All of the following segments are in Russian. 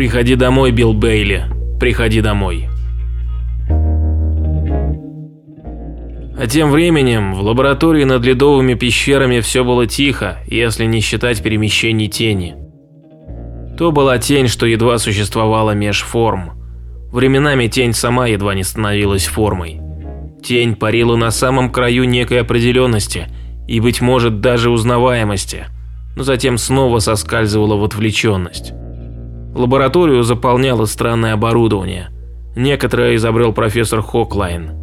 Приходи домой, Билл Бейли. Приходи домой. А тем временем в лаборатории над ледовыми пещерами все было тихо, если не считать перемещений тени. То была тень, что едва существовала меж форм. Временами тень сама едва не становилась формой. Тень парила на самом краю некой определенности и, быть может, даже узнаваемости, но затем снова соскальзывала в отвлеченность. Лабораторию заполняло странное оборудование. Некоторое изобрел профессор Хоклайн –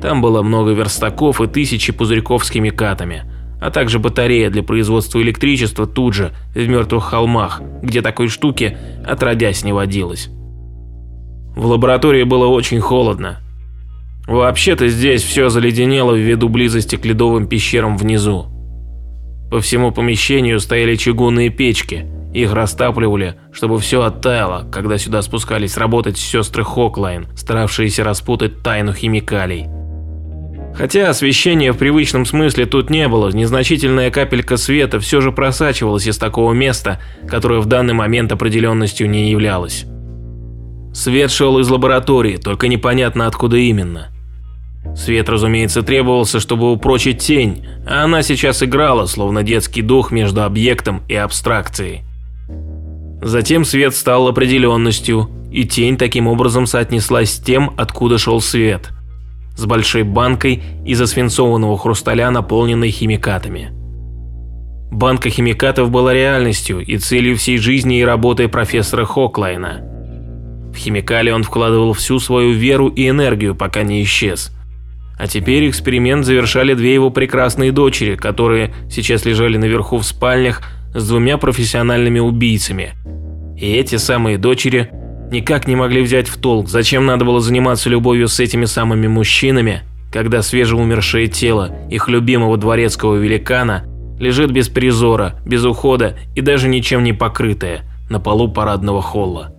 там было много верстаков и тысячи пузырьков с химикатами, а также батарея для производства электричества тут же, в мертвых холмах, где такой штуки отродясь не водилось. В лаборатории было очень холодно. Вообще-то здесь все заледенело ввиду близости к ледовым пещерам внизу. По всему помещению стояли чугунные печки, их растапливали, чтобы все оттаяло, когда сюда спускались работать сестры Хоклайн, старавшиеся распутать тайну химикалий. Хотя освещения в привычном смысле тут не было, незначительная капелька света все же просачивалась из такого места, которое в данный момент определенностью не являлось. Свет шел из лаборатории, только непонятно откуда именно. Свет, разумеется, требовался, чтобы упрочить тень, а она сейчас играла, словно детский дух между объектом и абстракцией. Затем свет стал определенностью, и тень таким образом соотнеслась с тем, откуда шел свет – с большой банкой из освинцованного хрусталя, наполненной химикатами. Банка химикатов была реальностью и целью всей жизни и работы профессора Хоклайна. В химикали он вкладывал всю свою веру и энергию, пока не исчез. А теперь эксперимент завершали две его прекрасные дочери, которые сейчас лежали наверху в спальнях с двумя профессиональными убийцами. И эти самые дочери никак не могли взять в толк, зачем надо было заниматься любовью с этими самыми мужчинами, когда свежеумершее тело их любимого дворецкого великана лежит без призора, без ухода и даже ничем не покрытое на полу парадного холла.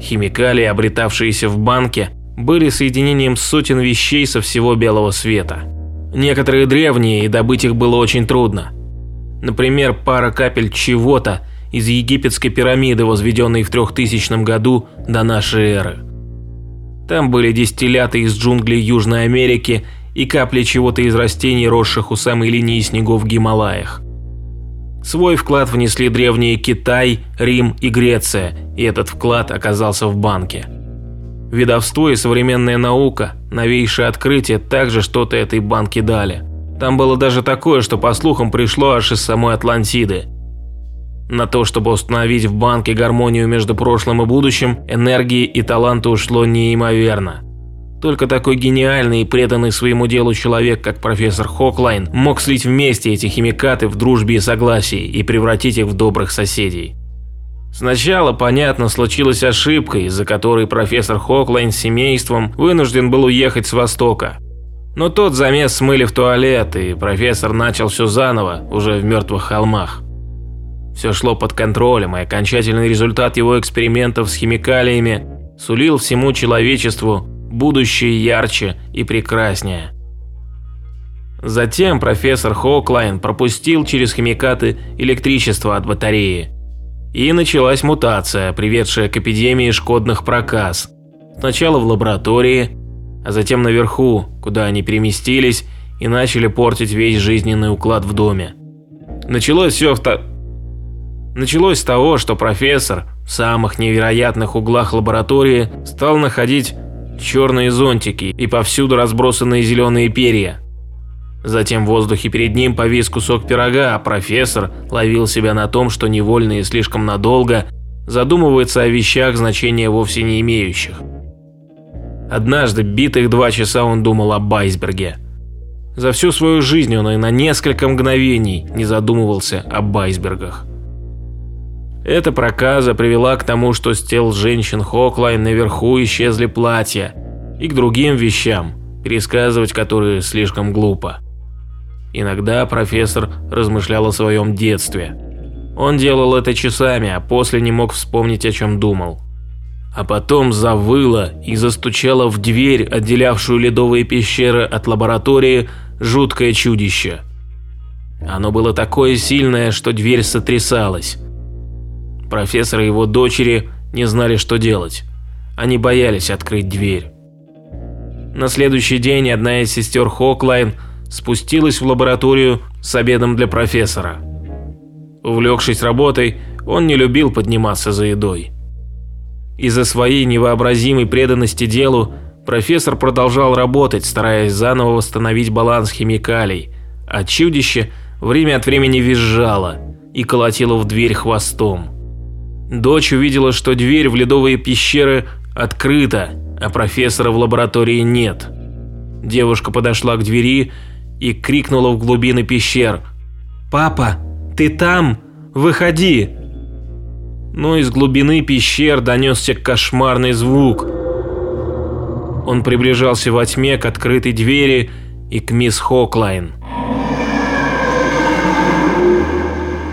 Химикалии, обретавшиеся в банке, были соединением сотен вещей со всего белого света. Некоторые древние, и добыть их было очень трудно. Например, пара капель чего-то – из египетской пирамиды, возведенной в 3000 году до нашей эры. Там были дистилляты из джунглей Южной Америки и капли чего-то из растений, росших у самой линии снегов в Гималаях. Свой вклад внесли древние Китай, Рим и Греция, и этот вклад оказался в банке. Видовство и современная наука, новейшее открытие также что-то этой банке дали. Там было даже такое, что по слухам пришло аж из самой Атлантиды. На то, чтобы установить в банке гармонию между прошлым и будущим, энергии и таланта ушло неимоверно. Только такой гениальный и преданный своему делу человек, как профессор Хоклайн, мог слить вместе эти химикаты в дружбе и согласии и превратить их в добрых соседей. Сначала, понятно, случилась ошибка, из-за которой профессор Хоклайн с семейством вынужден был уехать с Востока. Но тот замес смыли в туалет, и профессор начал все заново, уже в мертвых холмах. Все шло под контролем, и окончательный результат его экспериментов с химикалиями сулил всему человечеству будущее ярче и прекраснее. Затем профессор Хоклайн пропустил через химикаты электричество от батареи. И началась мутация, приведшая к эпидемии шкодных проказ. Сначала в лаборатории, а затем наверху, куда они переместились и начали портить весь жизненный уклад в доме. Началось все в, та Началось с того, что профессор в самых невероятных углах лаборатории стал находить черные зонтики и повсюду разбросанные зеленые перья. Затем в воздухе перед ним повис кусок пирога, а профессор ловил себя на том, что невольно и слишком надолго задумывается о вещах, значения вовсе не имеющих. Однажды, битых два часа, он думал об айсберге. За всю свою жизнь он и на несколько мгновений не задумывался об айсбергах. Эта проказа привела к тому, что с тел женщин Хоклайн наверху исчезли платья и к другим вещам, пересказывать которые слишком глупо. Иногда профессор размышлял о своем детстве. Он делал это часами, а после не мог вспомнить, о чем думал. А потом завыло и застучало в дверь, отделявшую ледовые пещеры от лаборатории, жуткое чудище. Оно было такое сильное, что дверь сотрясалась. Профессор и его дочери не знали, что делать. Они боялись открыть дверь. На следующий день одна из сестер Хоклайн спустилась в лабораторию с обедом для профессора. Увлекшись работой, он не любил подниматься за едой. Из-за своей невообразимой преданности делу профессор продолжал работать, стараясь заново восстановить баланс химикалий, а чудище время от времени визжало и колотило в дверь хвостом. Дочь увидела, что дверь в ледовые пещеры открыта, а профессора в лаборатории нет. Девушка подошла к двери и крикнула в глубины пещер. «Папа, ты там? Выходи!» Но из глубины пещер донесся кошмарный звук. Он приближался во тьме к открытой двери и к мисс Хоклайн.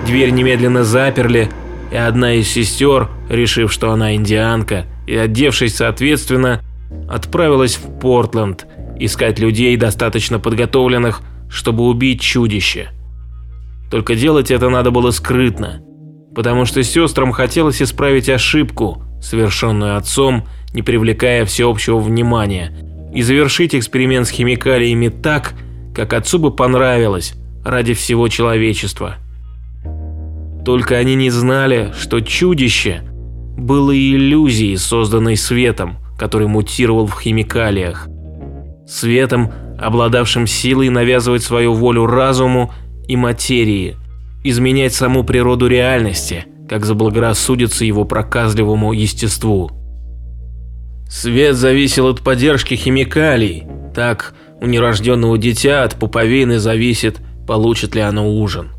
Дверь немедленно заперли, и одна из сестер, решив, что она индианка, и одевшись соответственно, отправилась в Портленд искать людей, достаточно подготовленных, чтобы убить чудище. Только делать это надо было скрытно, потому что сестрам хотелось исправить ошибку, совершенную отцом, не привлекая всеобщего внимания, и завершить эксперимент с химикалиями так, как отцу бы понравилось, ради всего человечества. Только они не знали, что чудище было иллюзией, созданной светом, который мутировал в химикалиях. Светом, обладавшим силой навязывать свою волю разуму и материи, изменять саму природу реальности, как заблагорассудится его проказливому естеству. Свет зависел от поддержки химикалий, так у нерожденного дитя от пуповины зависит, получит ли оно ужин.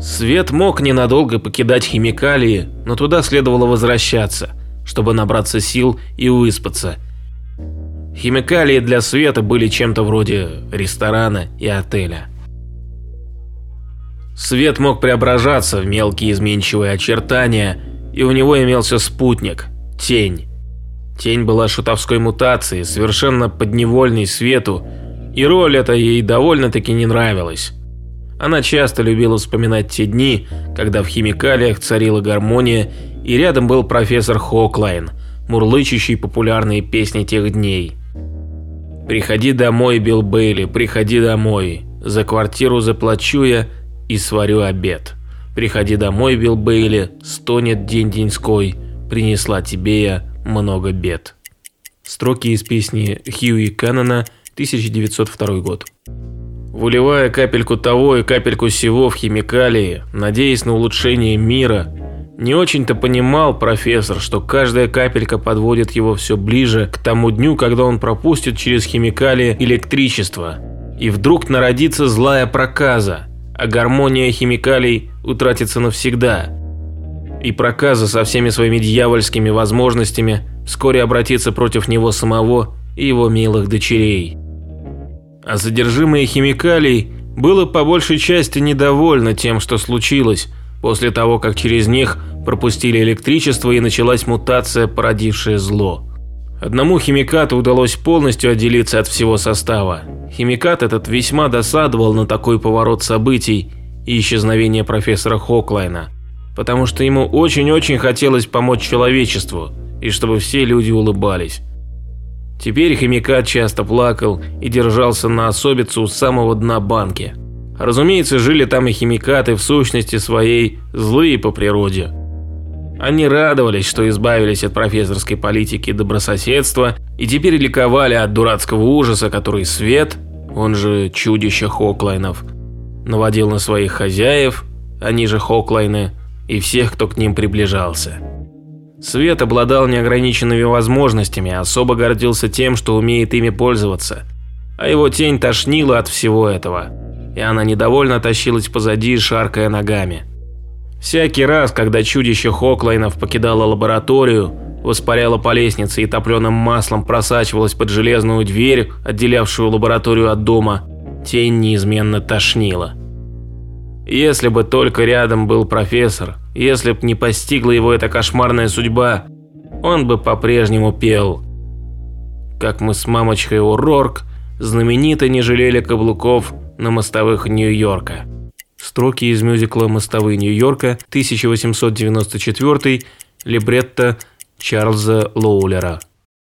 Свет мог ненадолго покидать химикалии, но туда следовало возвращаться, чтобы набраться сил и выспаться. Химикалии для Света были чем-то вроде ресторана и отеля. Свет мог преображаться в мелкие изменчивые очертания, и у него имелся спутник – тень. Тень была шутовской мутацией, совершенно подневольной Свету, и роль эта ей довольно-таки не нравилась. Она часто любила вспоминать те дни, когда в химикалиях царила гармония, и рядом был профессор Хоклайн, мурлычущий популярные песни тех дней. «Приходи домой, Билл Бейли, приходи домой. За квартиру заплачу я и сварю обед. Приходи домой, Билл Бейли, стонет день деньской, принесла тебе я много бед». Строки из песни Хьюи Каннона, 1902 год. Выливая капельку того и капельку сего в химикалии, надеясь на улучшение мира, не очень-то понимал профессор, что каждая капелька подводит его все ближе к тому дню, когда он пропустит через химикалии электричество. И вдруг народится злая проказа, а гармония химикалий утратится навсегда. И проказа со всеми своими дьявольскими возможностями вскоре обратится против него самого и его милых дочерей а содержимое химикалий было по большей части недовольно тем, что случилось, после того, как через них пропустили электричество и началась мутация, породившая зло. Одному химикату удалось полностью отделиться от всего состава. Химикат этот весьма досадовал на такой поворот событий и исчезновение профессора Хоклайна, потому что ему очень-очень хотелось помочь человечеству, и чтобы все люди улыбались. Теперь химикат часто плакал и держался на особицу у самого дна банки. Разумеется, жили там и химикаты в сущности своей злые по природе. Они радовались, что избавились от профессорской политики добрососедства и теперь ликовали от дурацкого ужаса, который свет, он же чудище Хоклайнов, наводил на своих хозяев, они же Хоклайны, и всех, кто к ним приближался. Свет обладал неограниченными возможностями, особо гордился тем, что умеет ими пользоваться. А его тень тошнила от всего этого, и она недовольно тащилась позади, шаркая ногами. Всякий раз, когда чудище Хоклайнов покидало лабораторию, воспаряло по лестнице и топленым маслом просачивалось под железную дверь, отделявшую лабораторию от дома, тень неизменно тошнила. Если бы только рядом был профессор, если б не постигла его эта кошмарная судьба, он бы по-прежнему пел. Как мы с мамочкой Урорк знаменито не жалели каблуков на мостовых Нью-Йорка. Строки из мюзикла «Мостовые Нью-Йорка» 1894, Либретто Чарльза Лоулера.